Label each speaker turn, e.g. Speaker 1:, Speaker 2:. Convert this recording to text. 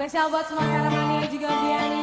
Speaker 1: Spesial buat semua Karamania juga Biani.